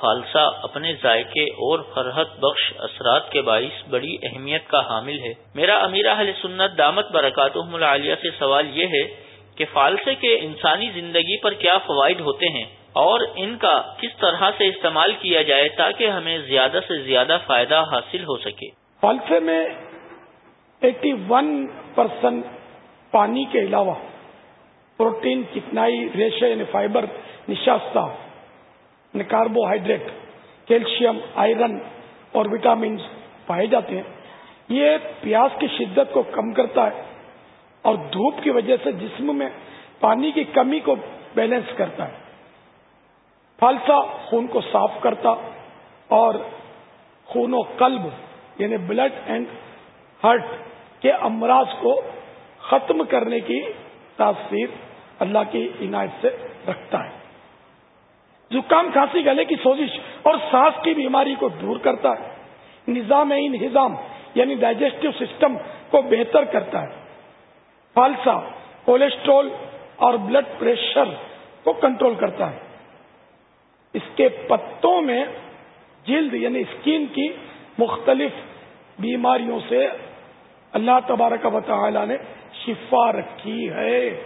فالسا اپنے ذائقے اور فرحت بخش اثرات کے باعث بڑی اہمیت کا حامل ہے۔ میرا امیر اہل سنت دامت برکات العالیہ سے سوال یہ ہے کہ فالسے کے انسانی زندگی پر کیا فوائد ہوتے ہیں اور ان کا کس طرح سے استعمال کیا جائے تاکہ ہمیں زیادہ سے زیادہ فائدہ حاصل ہو سکے؟ فالسے میں ایٹی ون پرسینٹ پانی کے علاوہ پروٹین چکنائی ریشے یعنی فائبر، نشاستہ یعنی کاربوہائیڈریٹ، کیلشیم، آئرن اور وٹامنس پائے جاتے ہیں۔ یہ پیاس کی شدت کو کم کرتا ہے اور دھوپ کی وجہ سے جسم میں پانی کی کمی کو بیلنس کرتا ہے۔ فالسا خون کو صاف کرتا اور خون و قلب یعنی بلڈ اینڈ ہارٹ کے امراض کو ختم کرنے کی تاثیر اللہ کی عنایت سے رکھتا ہے۔ زکام کھانسی گلے کی سوزش اور سانس کی بیماری کو دور کرتا ہے۔ نظام انہضام یعنی ڈائجسٹو سسٹم کو بہتر کرتا ہے۔ فالسا کولیسٹرول اور بلڈ پریشر کو کنٹرول کرتا ہے۔ اس کے پتوں میں جلد یعنی اسکین کی مختلف بیماریوں سے اللہ تبارک و تعالی نے شفا رکھی ہے۔